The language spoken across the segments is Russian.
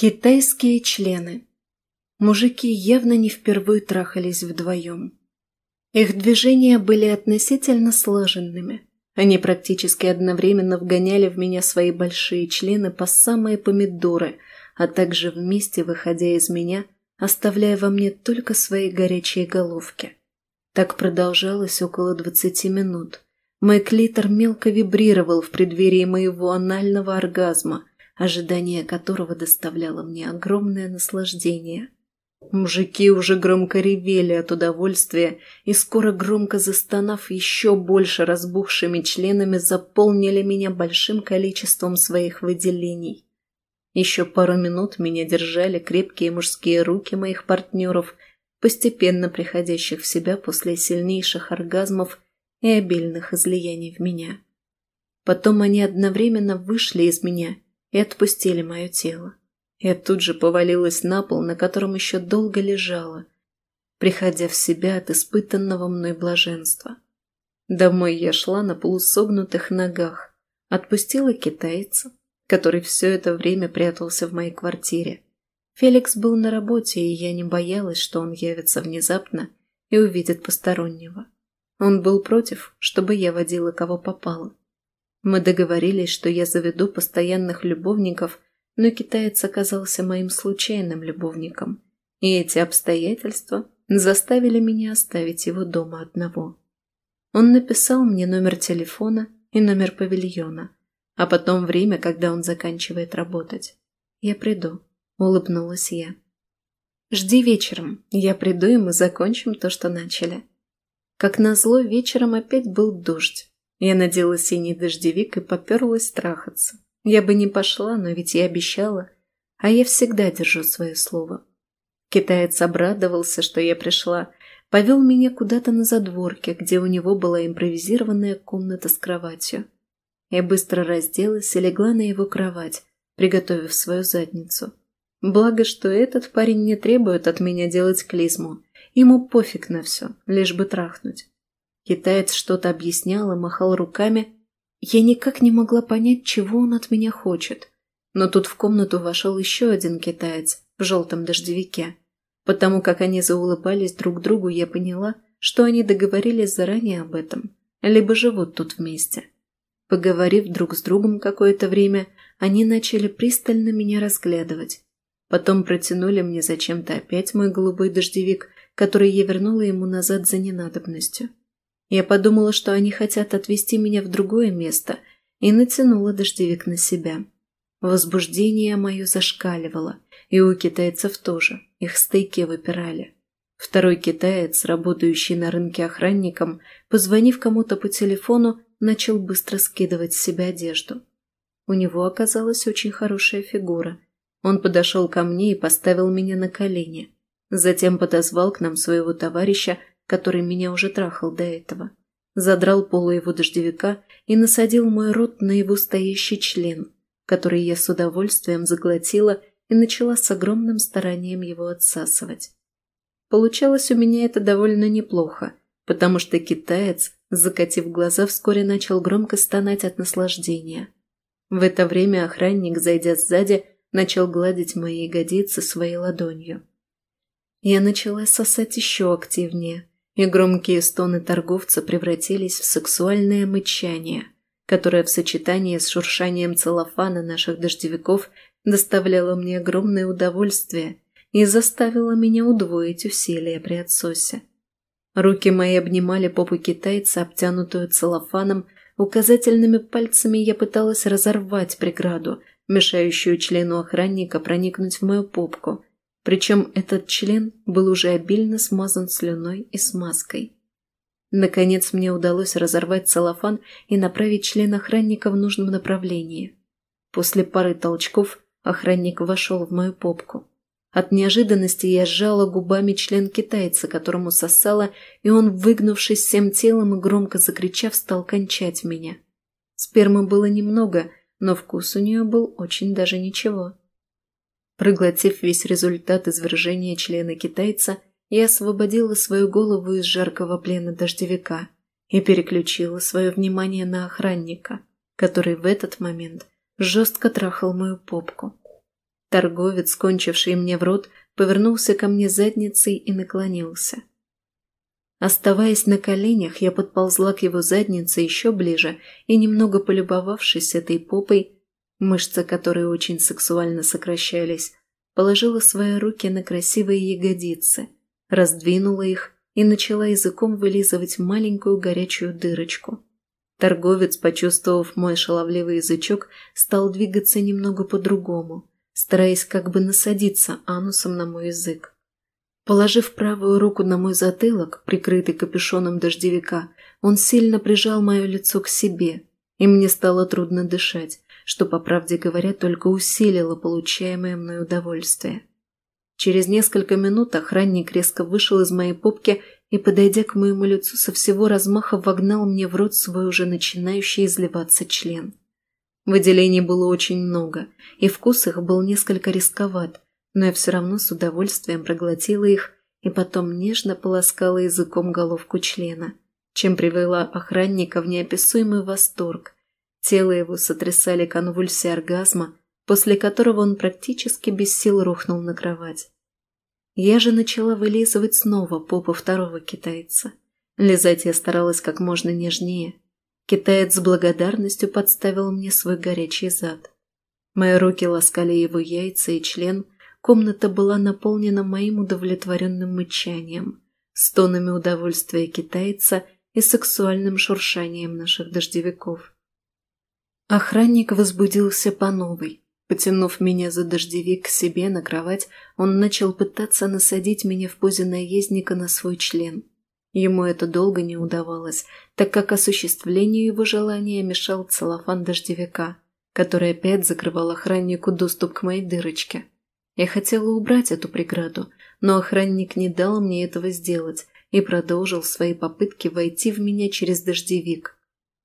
Китайские члены. Мужики явно не впервые трахались вдвоем. Их движения были относительно слаженными. Они практически одновременно вгоняли в меня свои большие члены по самые помидоры, а также вместе, выходя из меня, оставляя во мне только свои горячие головки. Так продолжалось около двадцати минут. Мой клитор мелко вибрировал в преддверии моего анального оргазма, ожидание которого доставляло мне огромное наслаждение. Мужики уже громко ревели от удовольствия и скоро громко застонав еще больше разбухшими членами заполнили меня большим количеством своих выделений. Еще пару минут меня держали крепкие мужские руки моих партнеров, постепенно приходящих в себя после сильнейших оргазмов и обильных излияний в меня. Потом они одновременно вышли из меня – и отпустили мое тело. Я тут же повалилась на пол, на котором еще долго лежала, приходя в себя от испытанного мной блаженства. Домой я шла на полусогнутых ногах, отпустила китайца, который все это время прятался в моей квартире. Феликс был на работе, и я не боялась, что он явится внезапно и увидит постороннего. Он был против, чтобы я водила кого попало. Мы договорились, что я заведу постоянных любовников, но китаец оказался моим случайным любовником, и эти обстоятельства заставили меня оставить его дома одного. Он написал мне номер телефона и номер павильона, а потом время, когда он заканчивает работать. «Я приду», — улыбнулась я. «Жди вечером, я приду, и мы закончим то, что начали». Как назло, вечером опять был дождь, я надела синий дождевик и поперлась трахаться. Я бы не пошла, но ведь я обещала, а я всегда держу свое слово. Китаец обрадовался, что я пришла, повел меня куда-то на задворке, где у него была импровизированная комната с кроватью. Я быстро разделась и легла на его кровать, приготовив свою задницу. Благо, что этот парень не требует от меня делать клизму. Ему пофиг на все, лишь бы трахнуть. Китаец что-то объяснял и махал руками. Я никак не могла понять, чего он от меня хочет. Но тут в комнату вошел еще один китаец в желтом дождевике. Потому как они заулыбались друг другу, я поняла, что они договорились заранее об этом, либо живут тут вместе. Поговорив друг с другом какое-то время, они начали пристально меня разглядывать. Потом протянули мне зачем-то опять мой голубой дождевик, который я вернула ему назад за ненадобностью. Я подумала, что они хотят отвезти меня в другое место, и натянула дождевик на себя. Возбуждение мое зашкаливало, и у китайцев тоже, их стейки выпирали. Второй китаец, работающий на рынке охранником, позвонив кому-то по телефону, начал быстро скидывать с себя одежду. У него оказалась очень хорошая фигура. Он подошел ко мне и поставил меня на колени. Затем подозвал к нам своего товарища, который меня уже трахал до этого, задрал полу его дождевика и насадил мой рот на его стоящий член, который я с удовольствием заглотила и начала с огромным старанием его отсасывать. Получалось у меня это довольно неплохо, потому что китаец, закатив глаза, вскоре начал громко стонать от наслаждения. В это время охранник, зайдя сзади, начал гладить мои ягодицы своей ладонью. Я начала сосать еще активнее, и громкие стоны торговца превратились в сексуальное мычание, которое в сочетании с шуршанием целлофана наших дождевиков доставляло мне огромное удовольствие и заставило меня удвоить усилия при отсосе. Руки мои обнимали попу китайца, обтянутую целлофаном, указательными пальцами я пыталась разорвать преграду, мешающую члену охранника проникнуть в мою попку – причем этот член был уже обильно смазан слюной и смазкой. Наконец мне удалось разорвать целлофан и направить член охранника в нужном направлении. После пары толчков охранник вошел в мою попку. От неожиданности я сжала губами член китайца, которому сосала, и он, выгнувшись всем телом и громко закричав, стал кончать меня. Спермы было немного, но вкус у нее был очень даже ничего. Проглотив весь результат извержения члена китайца, я освободила свою голову из жаркого плена дождевика и переключила свое внимание на охранника, который в этот момент жестко трахал мою попку. Торговец, кончивший мне в рот, повернулся ко мне задницей и наклонился. Оставаясь на коленях, я подползла к его заднице еще ближе и, немного полюбовавшись этой попой, мышцы которой очень сексуально сокращались, положила свои руки на красивые ягодицы, раздвинула их и начала языком вылизывать маленькую горячую дырочку. Торговец, почувствовав мой шаловливый язычок, стал двигаться немного по-другому, стараясь как бы насадиться анусом на мой язык. Положив правую руку на мой затылок, прикрытый капюшоном дождевика, он сильно прижал мое лицо к себе, и мне стало трудно дышать, что, по правде говоря, только усилило получаемое мной удовольствие. Через несколько минут охранник резко вышел из моей попки и, подойдя к моему лицу, со всего размаха вогнал мне в рот свой уже начинающий изливаться член. Выделений было очень много, и вкус их был несколько рисковат, но я все равно с удовольствием проглотила их и потом нежно полоскала языком головку члена, чем привела охранника в неописуемый восторг. Тело его сотрясали конвульсии оргазма, после которого он практически без сил рухнул на кровать. Я же начала вылизывать снова попу второго китайца. Лизать я старалась как можно нежнее. Китаец с благодарностью подставил мне свой горячий зад. Мои руки ласкали его яйца и член – Комната была наполнена моим удовлетворенным мычанием, стонами удовольствия китайца и сексуальным шуршанием наших дождевиков. Охранник возбудился по новой. Потянув меня за дождевик к себе на кровать, он начал пытаться насадить меня в позе наездника на свой член. Ему это долго не удавалось, так как осуществлению его желания мешал целлофан дождевика, который опять закрывал охраннику доступ к моей дырочке. Я хотела убрать эту преграду, но охранник не дал мне этого сделать и продолжил свои попытки войти в меня через дождевик.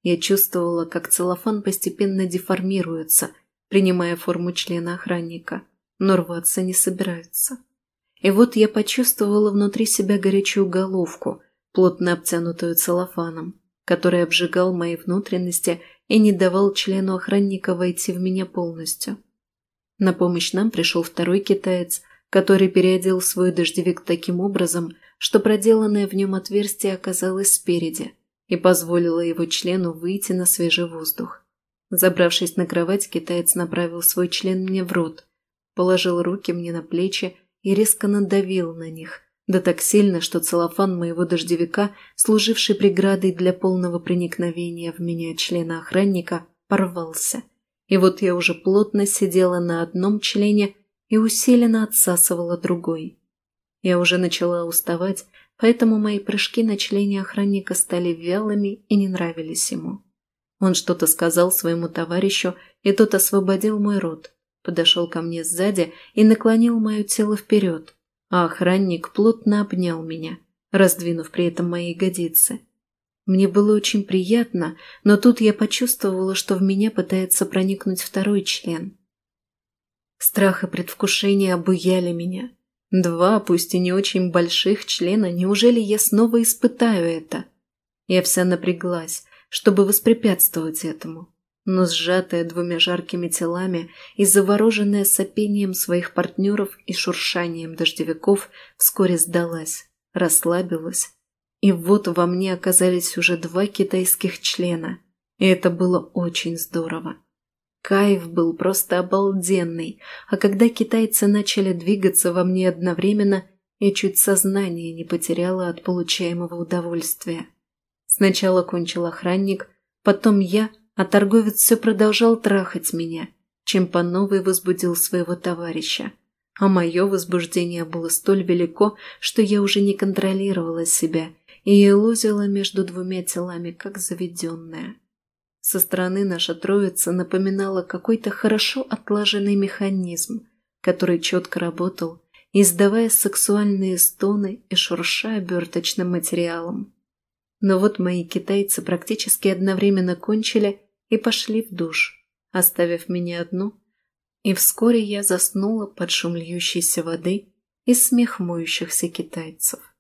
Я чувствовала, как целлофан постепенно деформируется, принимая форму члена охранника, но рваться не собирается. И вот я почувствовала внутри себя горячую головку, плотно обтянутую целлофаном, который обжигал мои внутренности и не давал члену охранника войти в меня полностью. На помощь нам пришел второй китаец, который переодел свой дождевик таким образом, что проделанное в нем отверстие оказалось спереди и позволило его члену выйти на свежий воздух. Забравшись на кровать, китаец направил свой член мне в рот, положил руки мне на плечи и резко надавил на них, да так сильно, что целлофан моего дождевика, служивший преградой для полного проникновения в меня члена охранника, порвался – и вот я уже плотно сидела на одном члене и усиленно отсасывала другой. Я уже начала уставать, поэтому мои прыжки на члене охранника стали вялыми и не нравились ему. Он что-то сказал своему товарищу, и тот освободил мой рот, подошел ко мне сзади и наклонил мое тело вперед, а охранник плотно обнял меня, раздвинув при этом мои ягодицы. Мне было очень приятно, но тут я почувствовала, что в меня пытается проникнуть второй член. Страх и предвкушение обуяли меня. Два, пусть и не очень больших члена, неужели я снова испытаю это? Я вся напряглась, чтобы воспрепятствовать этому, но сжатая двумя жаркими телами и завороженная сопением своих партнеров и шуршанием дождевиков вскоре сдалась, расслабилась и вот во мне оказались уже два китайских члена. И это было очень здорово. Кайф был просто обалденный, а когда китайцы начали двигаться во мне одновременно, я чуть сознание не потеряла от получаемого удовольствия. Сначала кончил охранник, потом я, а торговец все продолжал трахать меня, чем по новой возбудил своего товарища. А мое возбуждение было столь велико, что я уже не контролировала себя – и елозила между двумя телами, как заведенная. Со стороны наша троица напоминала какой-то хорошо отлаженный механизм, который четко работал, издавая сексуальные стоны и шурша оберточным материалом. Но вот мои китайцы практически одновременно кончили и пошли в душ, оставив меня одну, и вскоре я заснула под шум льющейся воды и смех моющихся китайцев.